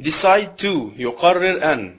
decide to يقرر أن